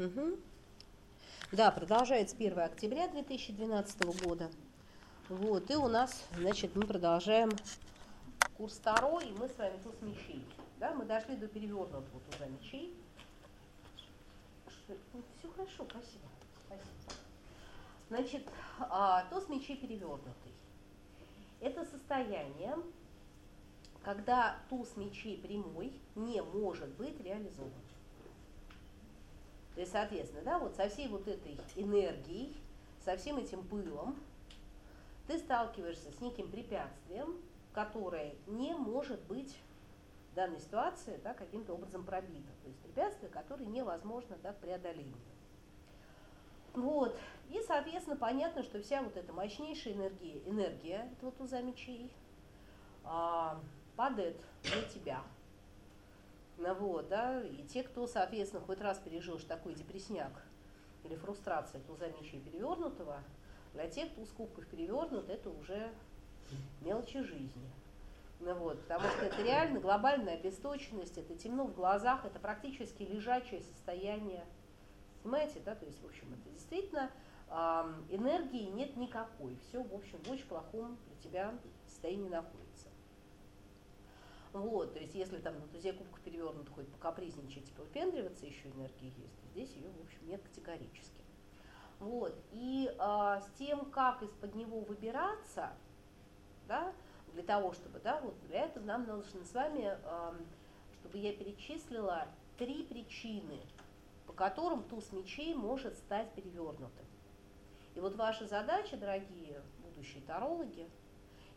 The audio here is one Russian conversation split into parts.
Угу. Да, продолжается 1 октября 2012 года. Вот, и у нас, значит, мы продолжаем курс второй, и мы с вами туз мечей. Да, мы дошли до перевернутого туза мечей. Ну, все хорошо, спасибо. спасибо. Значит, а, туз мечей перевернутый. Это состояние, когда туз мечей прямой не может быть реализован. То есть, соответственно, да, вот со всей вот этой энергией, со всем этим пылом, ты сталкиваешься с неким препятствием, которое не может быть в данной ситуации да, каким-то образом пробито. То есть препятствие, которое невозможно да, к преодолению. Вот. И, соответственно, понятно, что вся вот эта мощнейшая энергия, энергия этого туза мечей а, падает на тебя. Ну, вот, да, и те, кто, соответственно, хоть раз пережил такой депресняк или фрустрация туза мечей перевернутого, для тех, кто с кубков перевернут, это уже мелочи жизни. Ну вот, потому что это реально глобальная обесточенность, это темно в глазах, это практически лежачее состояние. Понимаете, да, то есть, в общем, это действительно энергии нет никакой, все, в общем, в очень плохом для тебя состоянии находится. Вот, то есть, если там на тузе кубка перевернута, хоть покапризничать, типа выпендриваться, еще энергии есть, то здесь ее, в общем, нет категорически. Вот, и а, с тем, как из-под него выбираться, да, для того, чтобы, да, вот для этого нам нужно с вами, а, чтобы я перечислила три причины, по которым туз мечей может стать перевернутым. И вот ваша задача, дорогие будущие тарологи,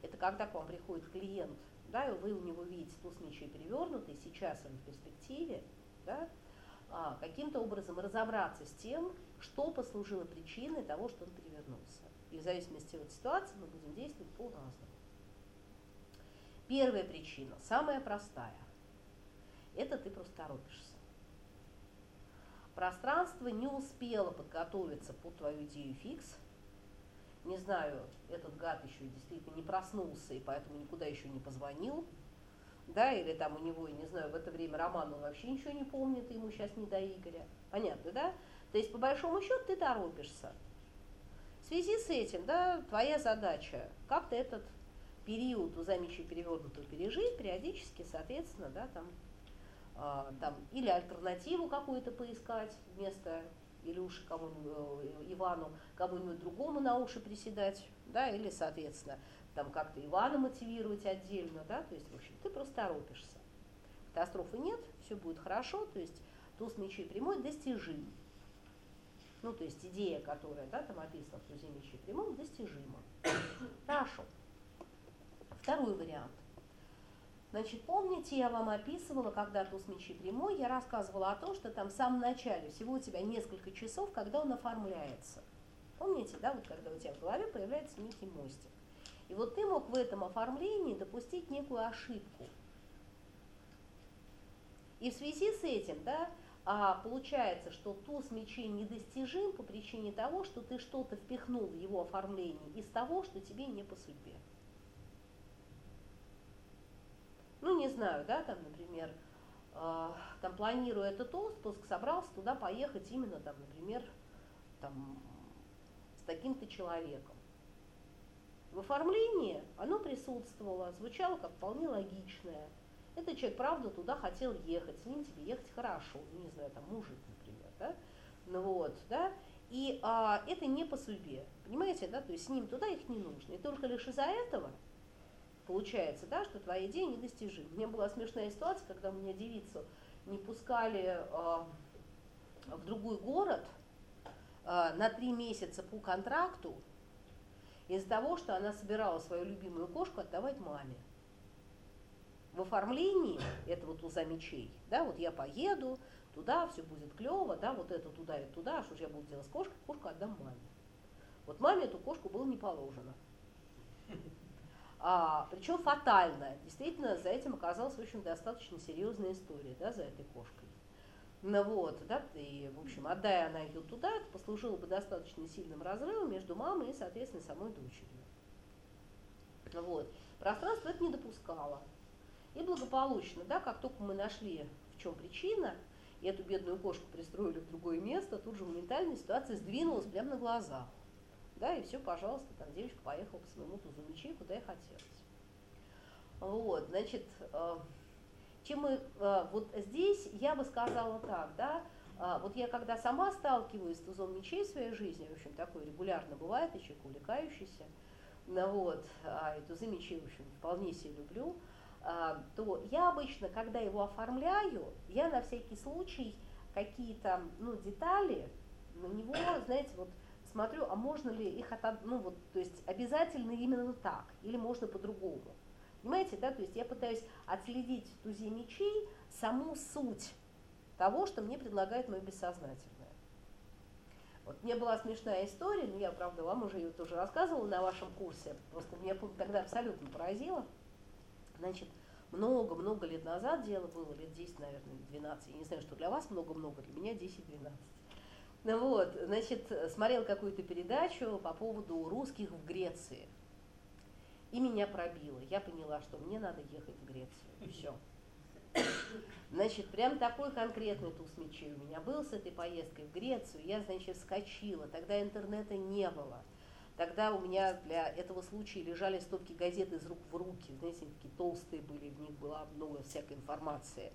это когда к вам приходит клиент, да, и вы у него видите туз мечей перевернутый, сейчас он в перспективе, да, а, каким-то образом разобраться с тем, что послужило причиной того, что он перевернулся. И в зависимости от ситуации мы будем действовать по-разному. Первая причина, самая простая, это ты просто торопишься. Пространство не успело подготовиться под твою идею фикс. Не знаю, этот гад еще действительно не проснулся и поэтому никуда еще не позвонил да, или там у него, не знаю, в это время Роман, он вообще ничего не помнит, ему сейчас не до Игоря. Понятно, да? То есть, по большому счету, ты торопишься. В связи с этим, да, твоя задача как-то этот период у замечи перевернутого пережить, периодически, соответственно, да, там, э, там или альтернативу какую-то поискать вместо Илюши, кому-нибудь, э, Ивану, кому-нибудь другому на уши приседать, да, или, соответственно, там как-то Ивана мотивировать отдельно, да, то есть, в общем, ты просто торопишься. Катастрофы нет, все будет хорошо, то есть туз мечей прямой достижим. Ну, то есть идея, которая, да, там описана в тузе мечей прямом, достижима. Хорошо. Второй вариант. Значит, помните, я вам описывала, когда туз мечи прямой, я рассказывала о том, что там в самом начале, всего у тебя несколько часов, когда он оформляется. Помните, да, вот когда у тебя в голове появляется некий мостик. И вот ты мог в этом оформлении допустить некую ошибку. И в связи с этим, да, а получается, что туз мечей недостижим по причине того, что ты что-то впихнул в его оформление из того, что тебе не по судьбе. Ну, не знаю, да, там, например, э, там планируя этот отпуск, собрался туда поехать именно, там, например, там, с таким-то человеком. В оформлении оно присутствовало, звучало как вполне логичное. Этот человек, правда, туда хотел ехать, с ним тебе ехать хорошо, ну, не знаю, там мужик, например, да, ну вот, да, и а, это не по судьбе, понимаете, да, то есть с ним туда их не нужно. И только лишь из-за этого получается, да, что твоя идея недостижима. Меня была смешная ситуация, когда у меня девицу не пускали а, в другой город а, на три месяца по контракту, из-за того, что она собирала свою любимую кошку отдавать маме. В оформлении этого туза мечей, да, вот я поеду туда, все будет клево, да, вот это туда и туда, что же я буду делать с кошкой, кошку отдам маме. Вот маме эту кошку было не положено. А, причем фатально. Действительно, за этим оказалась, в общем, достаточно серьезная история, да, за этой кошкой. Ну вот, да, и, в общем, отдая она ее туда, это послужило бы достаточно сильным разрывом между мамой и, соответственно, самой дочерью. Вот. Пространство это не допускало. И благополучно, да, как только мы нашли, в чем причина, и эту бедную кошку пристроили в другое место, тут же моментально ситуация сдвинулась прямо на глазах. Да, и все, пожалуйста, там девочка поехала по своему тузу мечей, куда ей хотелось. Вот, значит, э, чем мы, э, вот здесь я бы сказала так, да, э, вот я когда сама сталкиваюсь с тузом мечей в своей жизни, в общем, такое регулярно бывает, я человек увлекающийся, ну вот, а и тузы мечей, в общем, вполне себе люблю, то я обычно, когда его оформляю, я на всякий случай какие-то ну, детали на него, знаете, вот смотрю, а можно ли их от, ну вот, то есть обязательно именно так, или можно по-другому. Понимаете, да, то есть я пытаюсь отследить в тузе мечей саму суть того, что мне предлагает мое бессознательное. Вот мне была смешная история, но я, правда, вам уже ее тоже рассказывала на вашем курсе, просто меня тогда абсолютно поразило. Значит, много-много лет назад, дело было лет 10, наверное, 12, я не знаю, что для вас много-много, для меня 10-12. Ну вот, значит, смотрел какую-то передачу по поводу русских в Греции. И меня пробило. Я поняла, что мне надо ехать в Грецию. Все. Значит, прям такой конкретный туз мечей у меня был с этой поездкой в Грецию. Я, значит, скочила. Тогда интернета не было. Тогда у меня для этого случая лежали стопки газет из рук в руки. Знаете, такие толстые были, в них была много всякой информации.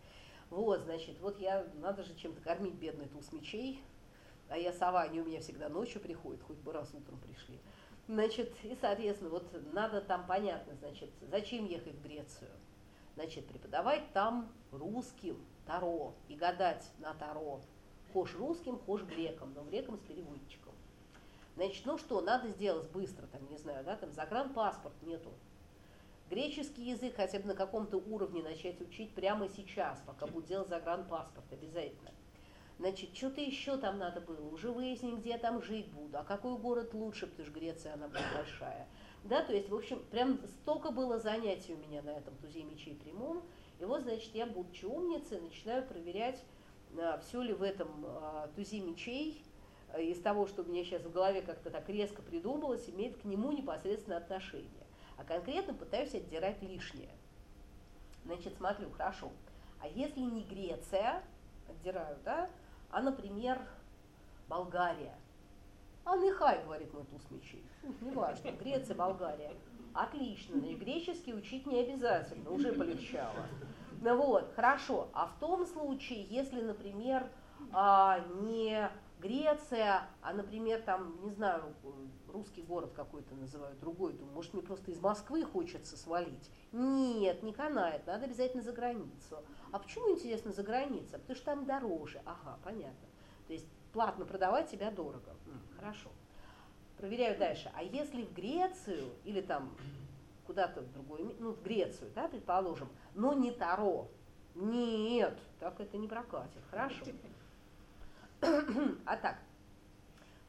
Вот, значит, вот я, надо же чем-то кормить бедный туз мечей а я сова, они у меня всегда ночью приходят, хоть бы раз утром пришли. Значит, и, соответственно, вот надо там понятно, значит, зачем ехать в Грецию? Значит, преподавать там русским Таро и гадать на Таро. Хошь русским, хошь греком, но греком с переводчиком. Значит, ну что, надо сделать быстро, там, не знаю, да, там загранпаспорт нету. Греческий язык хотя бы на каком-то уровне начать учить прямо сейчас, пока будет делать загранпаспорт, обязательно. Значит, что-то еще там надо было, уже выяснить, где я там жить буду, а какой город лучше, потому что Греция, она будет большая. Да, то есть, в общем, прям столько было занятий у меня на этом тузе мечей прямом. И вот, значит, я, будучи умницей, начинаю проверять, а, все ли в этом а, тузе мечей а, из того, что у меня сейчас в голове как-то так резко придумалось, имеет к нему непосредственно отношение. А конкретно пытаюсь отдирать лишнее. Значит, смотрю, хорошо. А если не Греция, отдираю, да, а, например, Болгария. А нехай, говорит туз мечей. Неважно, Греция, Болгария. Отлично, но и греческий учить не обязательно, уже полегчало. Ну вот, хорошо. А в том случае, если, например, а, не Греция, а, например, там, не знаю, русский город какой-то называют, другой, думаю, может, мне просто из Москвы хочется свалить. Нет, не канает, надо обязательно за границу. А почему, интересно, за границей? Потому что там дороже. Ага, понятно. То есть платно продавать тебя дорого. Хорошо. Проверяю дальше. А если в Грецию или там куда-то в другое, ну, в Грецию, да, предположим, но не Таро, нет, так это не прокатит. Хорошо. А так,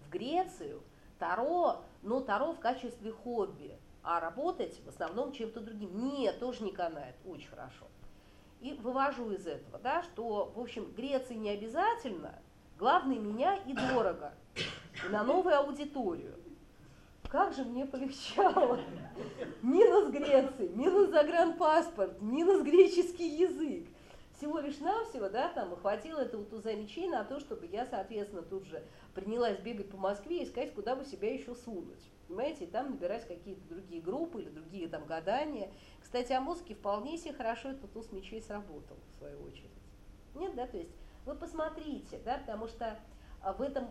в Грецию Таро, но Таро в качестве хобби, а работать в основном чем-то другим. Нет, тоже не канает. Очень хорошо и вывожу из этого, да, что, в общем, Греции не обязательно, главное меня и дорого, и на новую аудиторию. Как же мне полегчало. Минус Греции, минус загранпаспорт, минус греческий язык. Всего лишь навсего, да, там, хватило этого туза мечей на то, чтобы я, соответственно, тут же принялась бегать по Москве и искать, куда бы себя еще сунуть. Понимаете, и там набирать какие-то другие группы или другие там гадания. Кстати, о музыке вполне себе хорошо этот туз мечей сработал, в свою очередь. Нет, да, то есть вы посмотрите, да, потому что а, в этом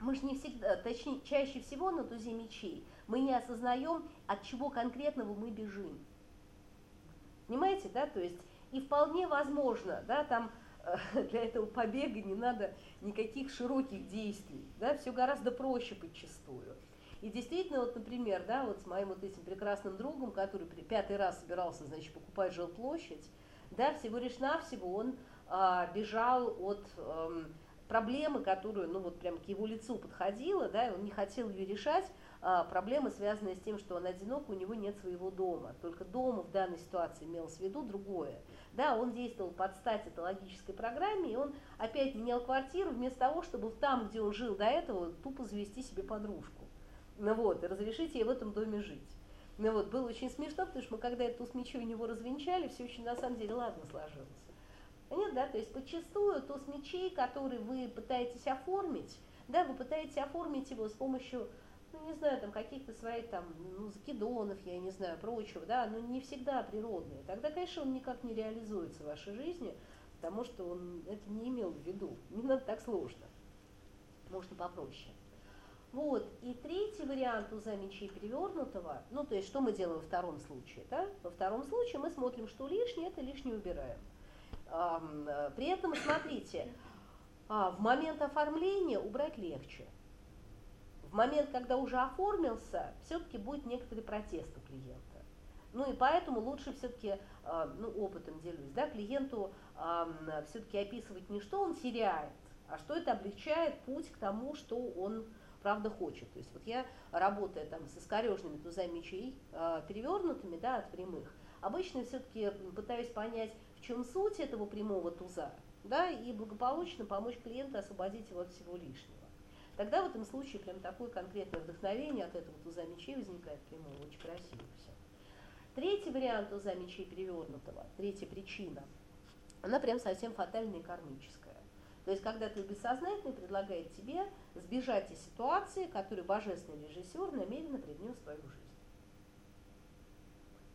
мы же не всегда, точнее, чаще всего на тузе мечей мы не осознаем, от чего конкретного мы бежим. Понимаете, да, то есть и вполне возможно, да, там для этого побега не надо никаких широких действий, да, все гораздо проще подчастую. И действительно, вот, например, да, вот с моим вот этим прекрасным другом, который пятый раз собирался, значит, покупать жилплощадь, да, всего лишь навсего он а, бежал от а, проблемы, которую, ну вот прям к его лицу подходила, да, и он не хотел ее решать, а, проблемы, связанные с тем, что он одинок, у него нет своего дома. Только дома в данной ситуации имелось в виду другое. Да, он действовал под стать этой логической программе, и он опять менял квартиру вместо того, чтобы там, где он жил до этого, тупо завести себе подружку. Ну вот, и разрешите ей в этом доме жить. Ну вот, было очень смешно, потому что мы когда эту смечу у него развенчали, все очень на самом деле ладно сложилось. Понятно, да? То есть подчастую туз мечей, который вы пытаетесь оформить, да, вы пытаетесь оформить его с помощью, ну, не знаю, там, каких-то своих там, ну, закидонов, я не знаю, прочего, да, но не всегда природные. Тогда, конечно, он никак не реализуется в вашей жизни, потому что он это не имел в виду. Не надо так сложно. Можно попроще. Вот, и третий вариант туза мечей перевернутого, ну, то есть, что мы делаем во втором случае, да? Во втором случае мы смотрим, что лишнее, это лишнее убираем. При этом, смотрите, а, в момент оформления убрать легче. Момент, когда уже оформился, все-таки будет некоторый протест у клиента. Ну и поэтому лучше все-таки, а, ну опытом делюсь, да, клиенту все-таки описывать не что он теряет, а что это облегчает путь к тому, что он правда хочет. То есть вот я, работая там с искорежными тузами мечей, а, перевернутыми, да, от прямых, обычно все-таки пытаюсь понять, в чем суть этого прямого туза, да, и благополучно помочь клиенту освободить его от всего лишнего. Тогда в этом случае прям такое конкретное вдохновение от этого туза мечей возникает прямого, очень красиво все. Третий вариант туза мечей перевернутого, третья причина, она прям совсем фатальная и кармическая. То есть, когда твой бессознательный предлагает тебе сбежать из ситуации, которую божественный режиссер намеренно привнес в твою жизнь.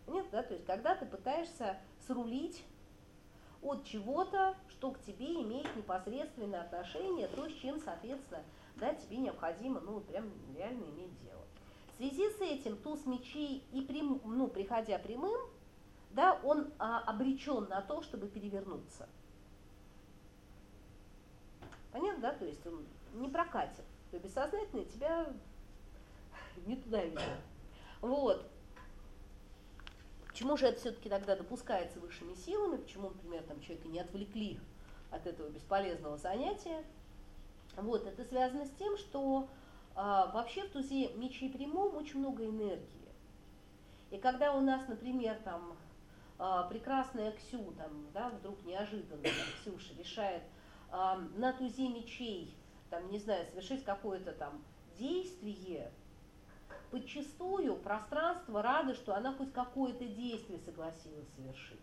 Нет, да, то есть, когда ты пытаешься срулить от чего-то, что к тебе имеет непосредственное отношение, то, с чем, соответственно, да, тебе необходимо, ну, прям реально иметь дело. В связи с этим туз мечей и прям, ну, приходя прямым, да, он а, обречен на то, чтобы перевернуться. Понятно, да? То есть он не прокатит. То есть тебя не туда ведет. Вот. Почему же это все-таки тогда допускается высшими силами? Почему, например, там человека не отвлекли от этого бесполезного занятия? Вот, это связано с тем, что а, вообще в тузе мечей прямом очень много энергии. И когда у нас, например, там а, прекрасная Ксю, там, да, вдруг неожиданно там, Ксюша решает а, на тузе мечей, там, не знаю, совершить какое-то там действие, подчастую пространство рады, что она хоть какое-то действие согласилась совершить.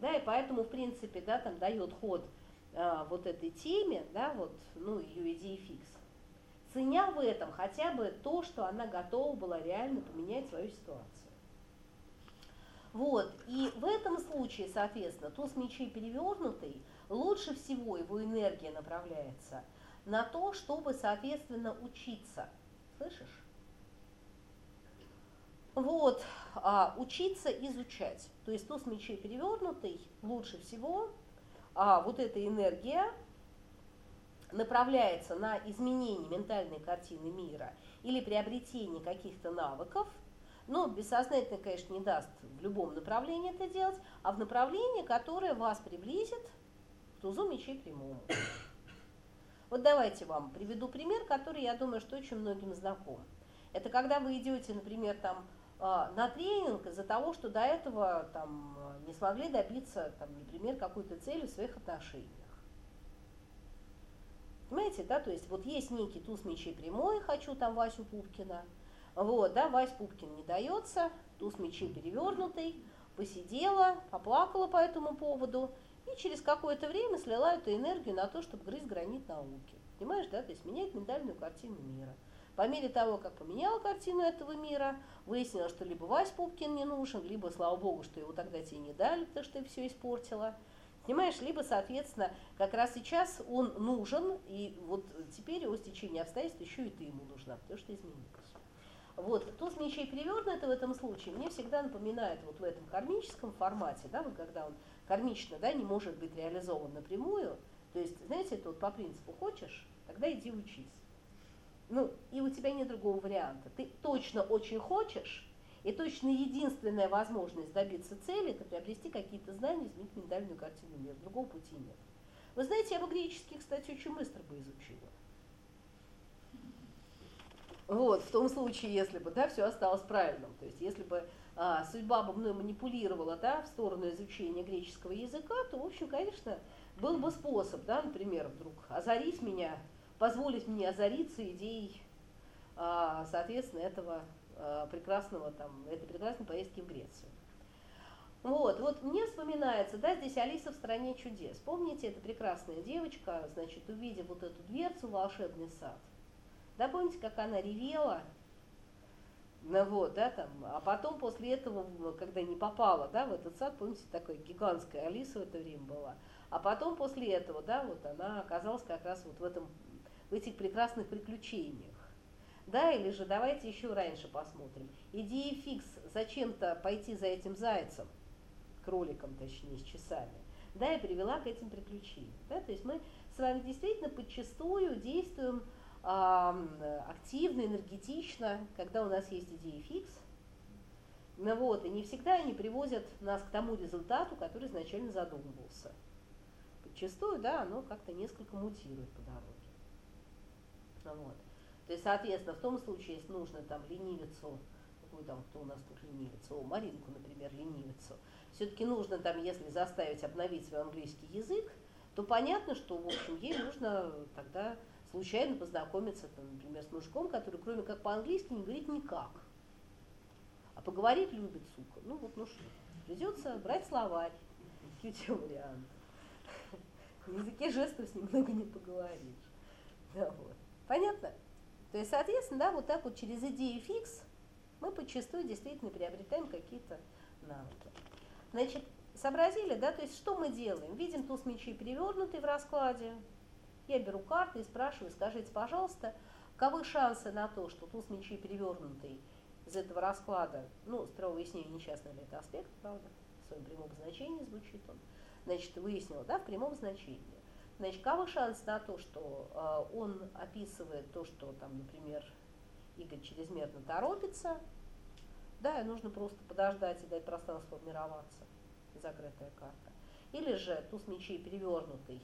Да, и поэтому, в принципе, да, там дает ход а, вот этой теме, да, вот, ну, ее идеи фикс, ценя в этом хотя бы то, что она готова была реально поменять свою ситуацию. Вот, и в этом случае, соответственно, туз мечей перевернутый, лучше всего его энергия направляется на то, чтобы, соответственно, учиться. Слышишь? Вот, а, учиться изучать. То есть туз мечей перевернутый лучше всего, а вот эта энергия направляется на изменение ментальной картины мира или приобретение каких-то навыков, но бессознательно, конечно, не даст в любом направлении это делать, а в направлении, которое вас приблизит к тузу мечей прямому. Вот давайте вам приведу пример, который, я думаю, что очень многим знаком. Это когда вы идете, например, там на тренинг из-за того, что до этого там, не смогли добиться, там, например, какой-то цели в своих отношениях. Понимаете, да, то есть вот есть некий туз мечей прямой, хочу там Васю Пупкина, вот, да, Вась Пупкин не дается, туз мечей перевернутый, посидела, поплакала по этому поводу, и через какое-то время слила эту энергию на то, чтобы грызть гранит науки. Понимаешь, да, то есть менять ментальную картину мира. По мере того, как поменяла картину этого мира, выяснилось, что либо Вась Пупкин не нужен, либо, слава богу, что его тогда тебе не дали, потому что ты все испортила. Понимаешь, либо, соответственно, как раз сейчас он нужен, и вот теперь его стечение обстоятельств еще и ты ему нужна, потому что изменилось. Вот, туз мечей перевернутый в этом случае мне всегда напоминает вот в этом кармическом формате, да, вот когда он кармично, да, не может быть реализован напрямую, то есть, знаете, это вот по принципу хочешь, тогда иди учись. Ну, и у тебя нет другого варианта. Ты точно очень хочешь, и точно единственная возможность добиться цели – это приобрести какие-то знания, изменить ментальную картину мира. Другого пути нет. Вы знаете, я бы греческий, кстати, очень быстро бы изучила. Вот, в том случае, если бы, да, все осталось правильным. То есть, если бы а, судьба бы мной манипулировала, да, в сторону изучения греческого языка, то, в общем, конечно, был бы способ, да, например, вдруг озарить меня позволить мне озариться идеей, а, соответственно, этого а, прекрасного, там, этой прекрасной поездки в Грецию. Вот, вот мне вспоминается, да, здесь Алиса в стране чудес. Помните, эта прекрасная девочка, значит, увидев вот эту дверцу волшебный сад, да, помните, как она ревела, ну вот, да, там, а потом после этого, когда не попала, да, в этот сад, помните, такая гигантская Алиса в это время была, а потом после этого, да, вот она оказалась как раз вот в этом, в этих прекрасных приключениях. Да, или же давайте еще раньше посмотрим. Идея фикс зачем-то пойти за этим зайцем, кроликом точнее, с часами, да, и привела к этим приключениям. Да, то есть мы с вами действительно подчастую действуем э, активно, энергетично, когда у нас есть идеи фикс. Ну вот, и не всегда они приводят нас к тому результату, который изначально задумывался. Подчастую, да, оно как-то несколько мутирует по дороге. Вот. То есть, соответственно, в том случае, если нужно там ленивицу, какую там, кто у нас тут ленивицу, о, Маринку, например, ленивицу, все-таки нужно там, если заставить обновить свой английский язык, то понятно, что, в общем, ей нужно тогда случайно познакомиться, там, например, с мужиком, который, кроме как по-английски, не говорит никак. А поговорить любит, сука. Ну вот, ну что, придется брать словарь. Тебя варианты? На языке жестов с ним много не поговоришь. Да, вот. Понятно? То есть, соответственно, да, вот так вот через идею фикс мы подчастую действительно приобретаем какие-то навыки. Значит, сообразили, да, то есть что мы делаем? Видим туз мечей перевернутый в раскладе. Я беру карты и спрашиваю, скажите, пожалуйста, каковы шансы на то, что туз мечей перевернутый из этого расклада, ну, сперва выяснение, несчастный ли это аспект, правда, в своем прямом значении звучит он, значит, выяснила, да, в прямом значении. Значит, каковы шансы на то, что э, он описывает то, что там, например, Игорь чрезмерно торопится, да, и нужно просто подождать и дать пространство формироваться, закрытая карта. Или же туз мечей перевернутый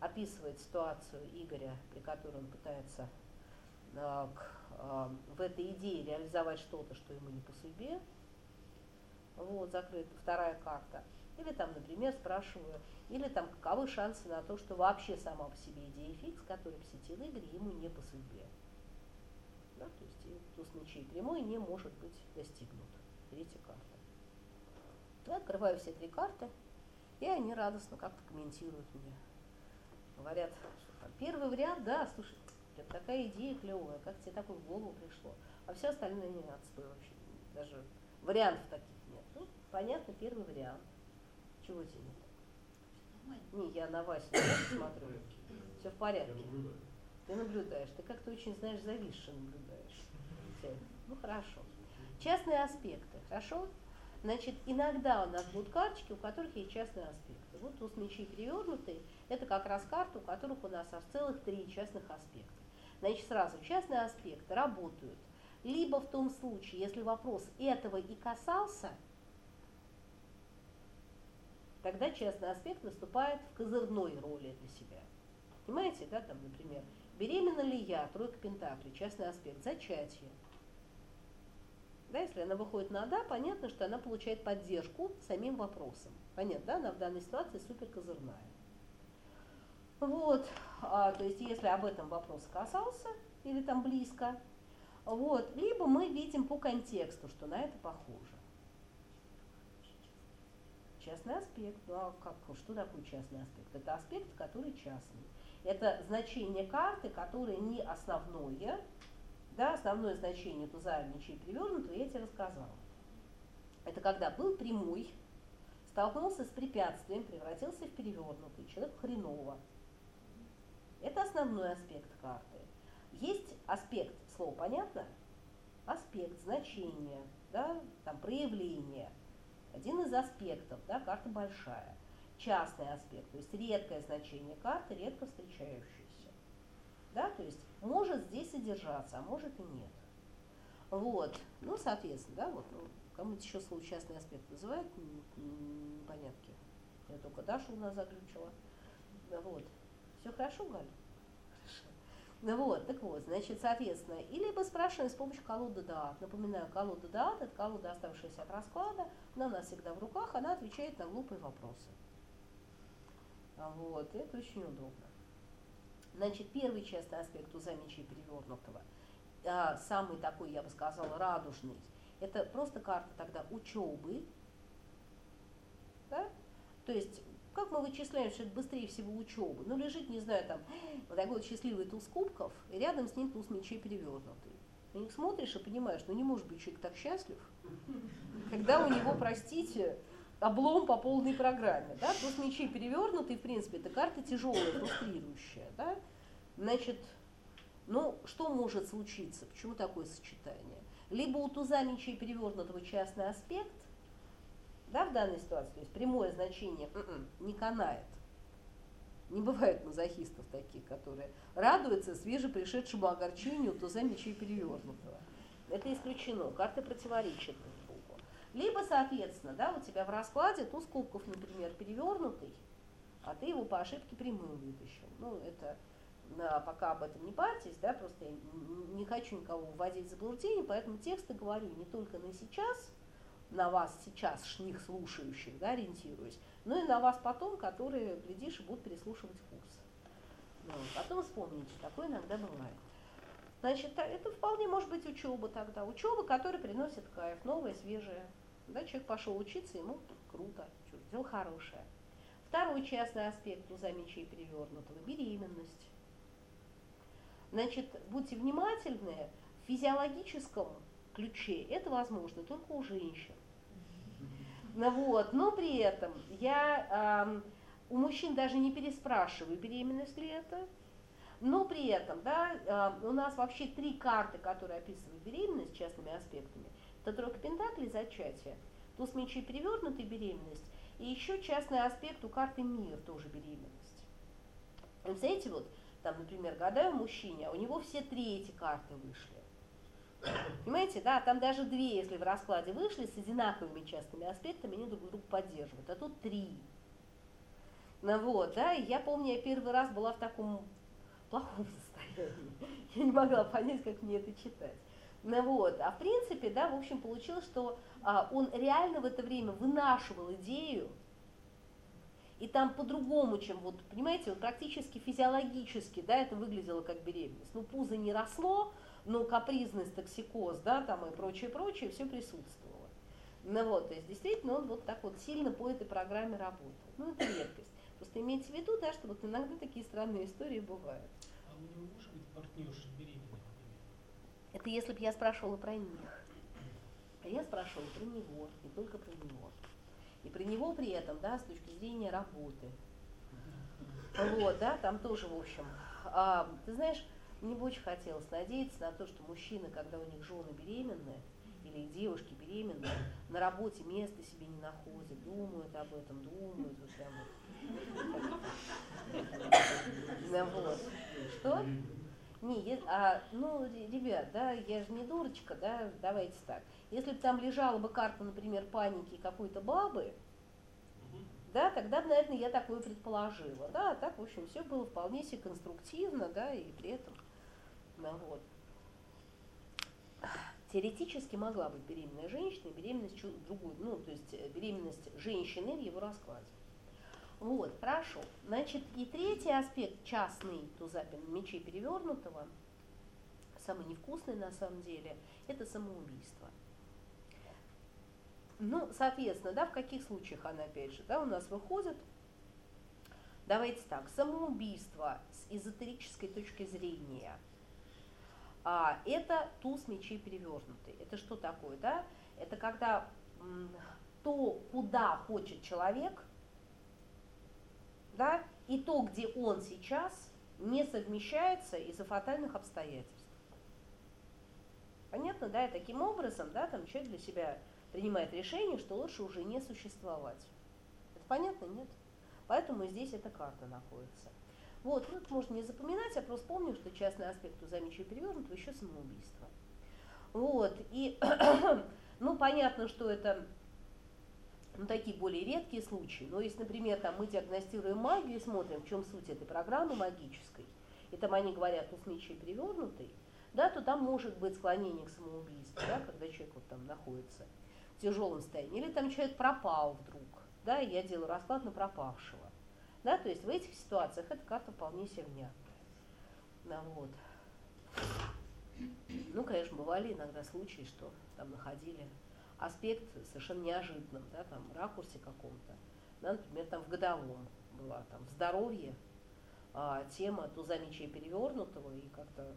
описывает ситуацию Игоря, при которой он пытается э, к, э, в этой идее реализовать что-то, что ему не по судьбе. Вот, закрыта вторая карта. Или там, например, спрашиваю, или там каковы шансы на то, что вообще сама по себе идея фикс, который посетил Игорь, ему не по судьбе. Да, то есть туз мечей прямой не может быть достигнут. Третья карта. Я открываю все три карты, и они радостно как-то комментируют мне. Говорят, что там первый вариант, да, слушай, это такая идея клевая, как тебе такое в голову пришло. А все остальное не отстой вообще. Даже вариантов таких нет. Ну, понятно, первый вариант. Чего тебе? Не, я на Васю смотрю. Все в порядке. Ты наблюдаешь. Ты как-то очень, знаешь, зависше наблюдаешь. Ну, хорошо. Частные аспекты, хорошо? Значит, иногда у нас будут карточки, у которых есть частные аспекты. Вот туз мечей перевернутый, это как раз карта, у которых у нас аж целых три частных аспекта. Значит, сразу частные аспекты работают либо в том случае, если вопрос этого и касался – тогда частный аспект выступает в козырной роли для себя. Понимаете, да, там, например, беременна ли я, тройка пентаклей, частный аспект, зачатие. Да, если она выходит на «да», понятно, что она получает поддержку самим вопросом. Понятно, да, она в данной ситуации супер козырная. Вот, а, то есть если об этом вопрос касался или там близко, вот, либо мы видим по контексту, что на это похоже. Частный аспект. Ну а как, что такое частный аспект? Это аспект, который частный. Это значение карты, которое не основное, да, основное значение туза мечей перевернутого, я тебе рассказала. Это когда был прямой, столкнулся с препятствием, превратился в перевернутый, человек хреново. Это основной аспект карты. Есть аспект, слово понятно? Аспект, значение, да, там проявление – один из аспектов, да, карта большая. Частный аспект, то есть редкое значение карты, редко встречающееся. Да, то есть может здесь содержаться, а может и нет. Вот, ну, соответственно, да, вот, ну, кому-то еще слово частный аспект называют, непонятки. Я только Дашу у нас заключила. Вот. Все хорошо, Галя? Ну вот, так вот, значит, соответственно, и либо спрашиваем с помощью колоды даат. Напоминаю, колода даат – это колода, оставшаяся от расклада, она у нас всегда в руках, она отвечает на глупые вопросы. Вот, это очень удобно. Значит, первый частный аспект у замечия перевернутого, а, самый такой, я бы сказала, радужный, это просто карта тогда учебы, Да? То есть, как мы вычисляем, что это быстрее всего учебы? Ну, лежит, не знаю, там, вот такой вот счастливый туз кубков, и рядом с ним туз мечей перевернутый. На них смотришь и понимаешь, ну не может быть человек так счастлив, когда у него, простите, облом по полной программе. Да? Туз мечей перевернутый, в принципе, это карта тяжелая, фрустрирующая. Да? Значит, ну, что может случиться? Почему такое сочетание? Либо у туза мечей перевернутого частный аспект, да, в данной ситуации, то есть прямое значение м-м, не канает. Не бывает мазохистов таких, которые радуются свежепришедшему огорчению туза мечей перевернутого. Это исключено, карты противоречат друг другу. Либо, соответственно, да, у тебя в раскладе туз кубков, например, перевернутый, а ты его по ошибке прямым вытащил. Ну, это на, пока об этом не парьтесь, да, просто я не хочу никого вводить в заблуждение, поэтому тексты говорю не только на сейчас, на вас сейчас, них слушающих, да, ориентируюсь, но и на вас потом, которые, глядишь, будут переслушивать курс. Ну, потом вспомните, такое иногда бывает. Значит, это вполне может быть учеба тогда. Учеба, которая приносит кайф, новая, свежая. Да, человек пошел учиться, ему круто, дело хорошее. Второй частный аспект у замечей перевернутого – беременность. Значит, будьте внимательны, в физиологическом ключе это возможно только у женщин. Ну, вот, но при этом я э, у мужчин даже не переспрашиваю, беременность ли это, но при этом, да, э, у нас вообще три карты, которые описывают беременность частными аспектами. Это тройка пентаклей, зачатие, туз мечей перевернутый беременность, и еще частный аспект у карты мир, тоже беременность. И, представляете, вот, там, например, гадаю мужчине, а у него все три эти карты вышли. Понимаете, да, там даже две, если в раскладе вышли, с одинаковыми частными аспектами, они друг друга поддерживают, а тут три. Ну вот, да, и я помню, я первый раз была в таком плохом состоянии. Я не могла понять, как мне это читать. Ну вот, а в принципе, да, в общем, получилось, что а, он реально в это время вынашивал идею, и там по-другому, чем вот, понимаете, вот практически физиологически, да, это выглядело как беременность. Ну, пузо не росло, но капризность, токсикоз, да, там и прочее, прочее, все присутствовало. Ну вот, то есть действительно он вот так вот сильно по этой программе работает. Ну, это редкость. Просто имейте в виду, да, что вот иногда такие странные истории бывают. А у него может быть партнерша беременная, Это если бы я спрашивала про них. А я спрашивала про него, не только про него. И при него при этом, да, с точки зрения работы. Вот, да, там тоже, в общем. А, ты знаешь, мне бы очень хотелось надеяться на то, что мужчины, когда у них жены беременные, или девушки беременные, на работе места себе не находят, думают об этом, думают, вот прям вот. вот. Что? Не, а, ну, ребят, да, я же не дурочка, да, давайте так. Если бы там лежала бы карта, например, паники какой-то бабы, да, тогда наверное, я такое предположила. Да, так, в общем, все было вполне себе конструктивно, да, и при этом, ну, вот. Теоретически могла быть беременная женщина, беременность другую, ну, то есть э, беременность женщины в его раскладе. Вот, хорошо. Значит, и третий аспект, частный тузапин мечей перевернутого, самый невкусный на самом деле, это самоубийство. Ну, соответственно, да, в каких случаях она, опять же, да, у нас выходит, давайте так, самоубийство с эзотерической точки зрения, а, это туз мечей перевернутый. Это что такое, да? Это когда то, куда хочет человек, да, и то, где он сейчас, не совмещается из-за фатальных обстоятельств. Понятно, да, и таким образом, да, там человек для себя принимает решение, что лучше уже не существовать. Это понятно? Нет. Поэтому здесь эта карта находится. Вот, ну, это можно не запоминать, я просто помню, что частный аспект у замечия перевернутого еще самоубийство. Вот, и, ну, понятно, что это ну, такие более редкие случаи. Но если, например, там, мы диагностируем магию и смотрим, в чем суть этой программы магической, и там они говорят, ну, с мечей перевернутый, да, то там может быть склонение к самоубийству, да, когда человек вот там находится в тяжелом состоянии. Или там человек пропал вдруг, да, и я делаю расклад на пропавшего. Да, то есть в этих ситуациях эта карта вполне себе внятная. Да, вот. Ну, конечно, бывали иногда случаи, что там находили аспект совершенно неожиданном, да, там, ракурсе каком-то. да, например, там в годовом была там здоровье, а, тема туза мечей перевернутого и как-то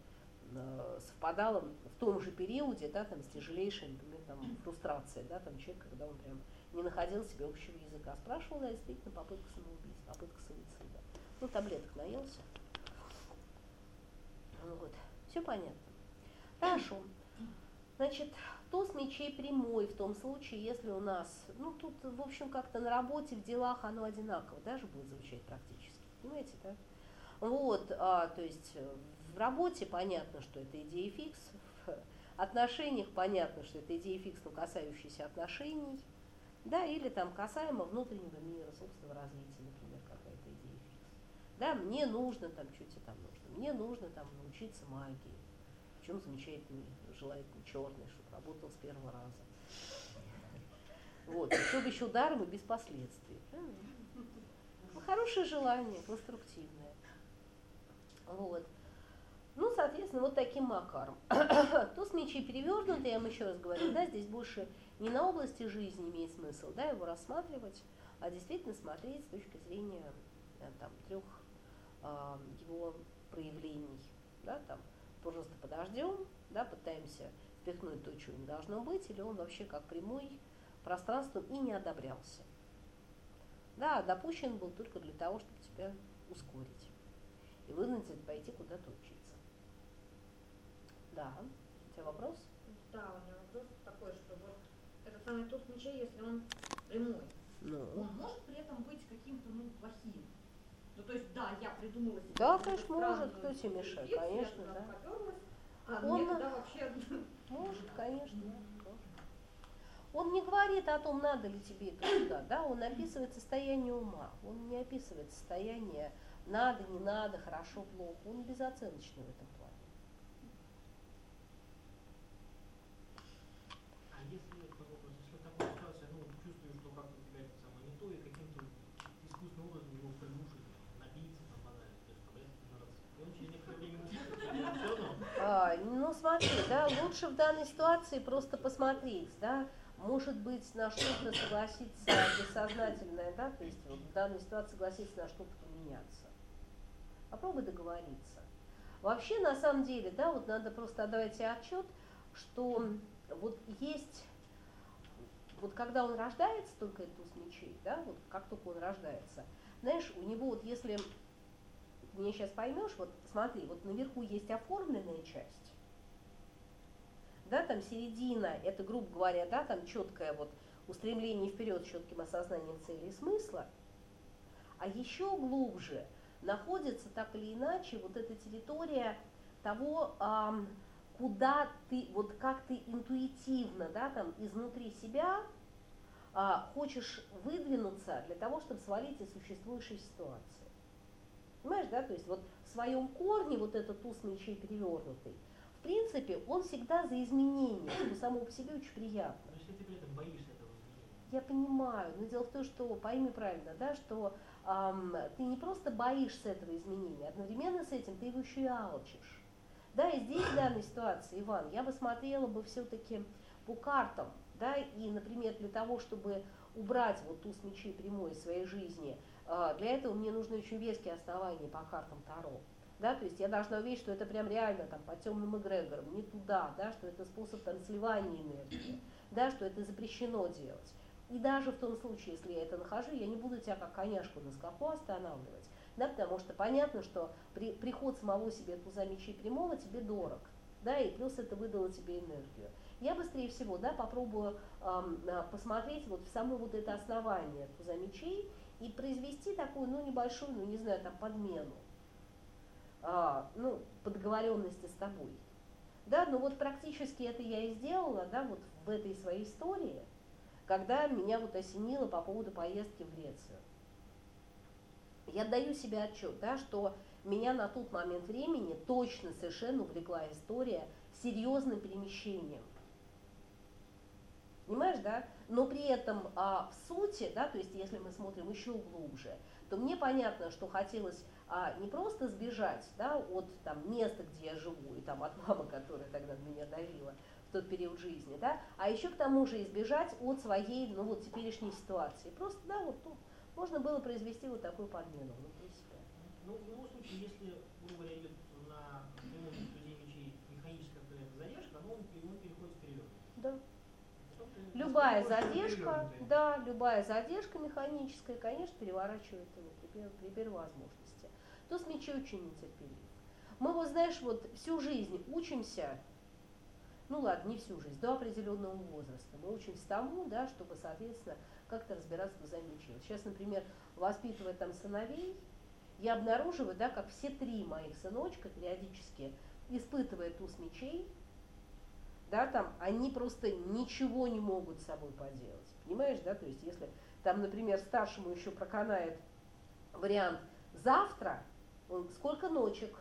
а, совпадала в том же периоде, да, там, с тяжелейшей, например, там, фрустрацией, да, там, человек, когда он прям не находил себе общего языка. Спрашивал, да, действительно, попытка самоубийства, попытка суицида. Ну, таблеток наелся. Вот. Все понятно. Хорошо. Значит, туз мечей прямой в том случае, если у нас, ну тут, в общем, как-то на работе, в делах оно одинаково даже будет звучать практически. Понимаете, да? Вот, а, то есть в работе понятно, что это идея фикс, в отношениях понятно, что это идея фикс, но касающаяся отношений, да, или там касаемо внутреннего мира, собственного развития, например, какая-то идея фикс. Да, мне нужно там, что тебе там нужно, мне нужно там научиться магии. Причем замечательный, желательно черный, чтобы работал с первого раза. Вот, чтобы еще даром и без последствий. Ну, хорошее желание, конструктивное. Вот. Ну, соответственно, вот таким макаром. Туз мечей перевернутый, я вам еще раз говорю, да, здесь больше не на области жизни имеет смысл, да, его рассматривать, а действительно смотреть с точки зрения э, там, трех э, его проявлений, да, там, просто подождем, да, пытаемся впихнуть то, чего не должно быть, или он вообще как прямой пространством и не одобрялся. Да, допущен был только для того, чтобы тебя ускорить и вынудить пойти куда-то учиться. Да, у тебя вопрос? Да, у меня вопрос такой, что вот этот самый туз мечей, если он прямой, ну. он может при этом быть каким-то, ну, плохим? Ну, то есть, да, я придумала себе... Да, конечно, может, кто тебе мешает, конечно, да. Поперлась, а Он- мне туда вообще... Может, конечно, да. Он не говорит о том, надо ли тебе это туда, да, он описывает состояние ума, он не описывает состояние надо, не надо, хорошо, плохо, он безоценочный в этом плане. А если такой вопрос, если такая ситуация, ну, чувствуешь, что как-то у тебя это самое не то, и каким-то искусственным образом его приглушить, напиться там банально, то есть побрезать нравится. И он через некоторое время утихнет, и все равно. А, смотри, да, лучше в данной ситуации просто посмотреть, да, может быть, на что-то согласиться бессознательное, да, то есть вот в данной ситуации согласиться на что-то поменяться. Попробуй договориться. Вообще, на самом деле, да, вот надо просто отдавать себе отчет, что вот есть, вот когда он рождается, только этот туз мечей, да, вот как только он рождается, знаешь, у него вот если мне сейчас поймешь, вот смотри, вот наверху есть оформленная часть, да, там середина, это, грубо говоря, да, там четкое вот устремление вперед с четким осознанием цели и смысла, а еще глубже находится так или иначе вот эта территория того, куда ты, вот как ты интуитивно, да, там изнутри себя а, хочешь выдвинуться для того, чтобы свалить из существующей ситуации. Понимаешь, да, то есть вот в своем корне вот этот туз мечей перевернутый, принципе, он всегда за изменения, что само по себе очень приятно. Но если ты при этом боишься этого изменения, Я понимаю, но дело в том, что, пойми правильно, да, что ам, ты не просто боишься этого изменения, одновременно с этим ты его еще и алчишь. Да, и здесь в данной ситуации, Иван, я бы смотрела бы все-таки по картам, да, и, например, для того, чтобы убрать вот туз мечей прямой из своей жизни, а, для этого мне нужны очень веские основания по картам Таро. Да, то есть я должна увидеть, что это прям реально там по темным эгрегорам, не туда, да, что это способ там сливания энергии, да, что это запрещено делать. И даже в том случае, если я это нахожу, я не буду тебя как коняшку на скаку останавливать, да, потому что понятно, что при, приход самого себе туза мечей прямого тебе дорог, да, и плюс это выдало тебе энергию. Я быстрее всего, да, попробую эм, посмотреть вот в само вот это основание туза мечей и произвести такую, ну, небольшую, ну, не знаю, там, подмену, ну, по договоренности с тобой. Да, ну вот практически это я и сделала, да, вот в этой своей истории, когда меня вот осенило по поводу поездки в Грецию. Я даю себе отчет, да, что меня на тот момент времени точно совершенно увлекла история серьезным перемещением. Понимаешь, да? Но при этом а, в сути, да, то есть если мы смотрим еще глубже, то мне понятно, что хотелось а, не просто сбежать да, от там, места, где я живу, и там, от мамы, которая тогда меня давила в тот период жизни, да, а еще к тому же избежать от своей, ну вот теперешней ситуации. Просто, да, вот ну, можно было произвести вот такую подмену внутри себя. Ну, в любом случае, если, грубо говоря, идет на тузе мечей механическая задержка, ну, он, он переходит в перевернут. Да. Любая задержка, да, любая задержка механическая, конечно, переворачивает его при, при первой возможности. Туз мечей очень нетерпелив. Мы вот, знаешь, вот всю жизнь учимся, ну ладно, не всю жизнь, до определенного возраста. Мы учимся тому, да, чтобы, соответственно, как-то разбираться в. Вот сейчас, например, воспитывая там сыновей, я обнаруживаю, да, как все три моих сыночка периодически, испытывая туз мечей, да, там, они просто ничего не могут с собой поделать. Понимаешь, да, то есть если там, например, старшему еще проканает вариант завтра, сколько ночек?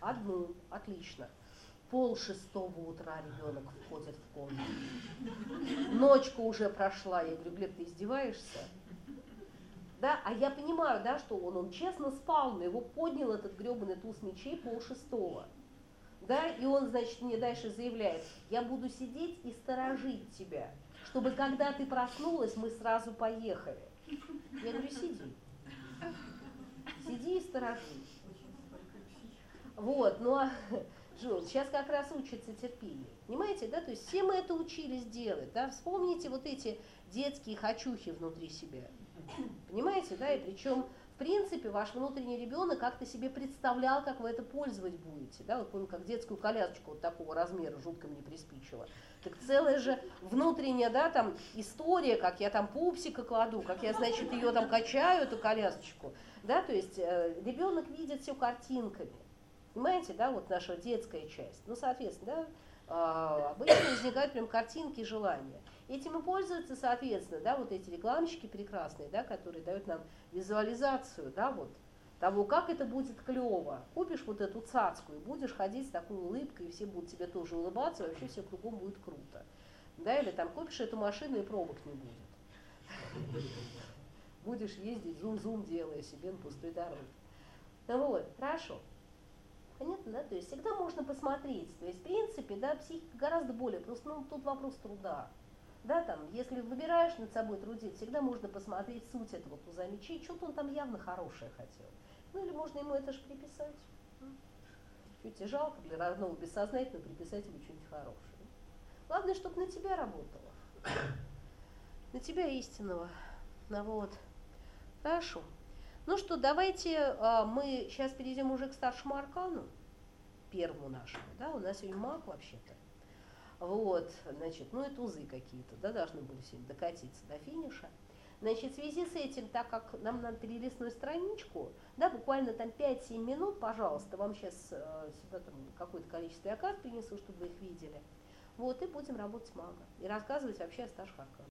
Одну, отлично. Пол шестого утра ребенок входит в комнату. Ночка уже прошла. Я говорю, Глеб, ты издеваешься? Да, а я понимаю, да, что он, он честно спал, но его поднял этот гребаный туз мечей пол шестого. Да, и он, значит, мне дальше заявляет, я буду сидеть и сторожить тебя, чтобы когда ты проснулась, мы сразу поехали. Я говорю, сиди. Сиди и сторожи. Вот, ну а Жил, сейчас как раз учится терпению. Понимаете, да? То есть все мы это учились делать, да? Вспомните вот эти детские хочухи внутри себя. Понимаете, да? И причем, в принципе, ваш внутренний ребенок как-то себе представлял, как вы это пользовать будете. Да? Вот помню, как детскую колясочку вот такого размера жутко мне приспичило. Так целая же внутренняя, да, там история, как я там пупсика кладу, как я, значит, ее там качаю, эту колясочку. Да, то есть э, ребенок видит все картинками. Понимаете, да, вот наша детская часть. Ну, соответственно, да, а, обычно возникают прям картинки, желания. Этим и пользуются, соответственно, да, вот эти рекламщики прекрасные, да, которые дают нам визуализацию, да, вот того, как это будет клево. Купишь вот эту цацку и будешь ходить с такой улыбкой, и все будут тебе тоже улыбаться, и вообще все кругом будет круто. Да, или там купишь эту машину, и пробок не будет. Будешь ездить, зум-зум делая себе на пустой дороге. Ну вот, хорошо. Понятно, да? То есть всегда можно посмотреть. То есть, в принципе, да, психика гораздо более, просто ну, тут вопрос труда. Да, там, если выбираешь над собой трудить, всегда можно посмотреть суть этого туза мечей, что-то он там явно хорошее хотел. Ну или можно ему это же приписать. Чуть и жалко для родного бессознательного приписать ему что-нибудь хорошее. Главное, чтобы на тебя работало. На тебя истинного. Ну вот. Хорошо. Ну что, давайте а, мы сейчас перейдем уже к старшему аркану, первому нашему, да, у нас сегодня маг вообще-то. Вот, значит, ну и тузы какие-то, да, должны были сегодня докатиться до финиша. Значит, в связи с этим, так как нам надо перелистнуть страничку, да, буквально там 5-7 минут, пожалуйста, вам сейчас э, сюда там какое-то количество я карт принесу, чтобы вы их видели. Вот, и будем работать магом. И рассказывать вообще о старших арканах.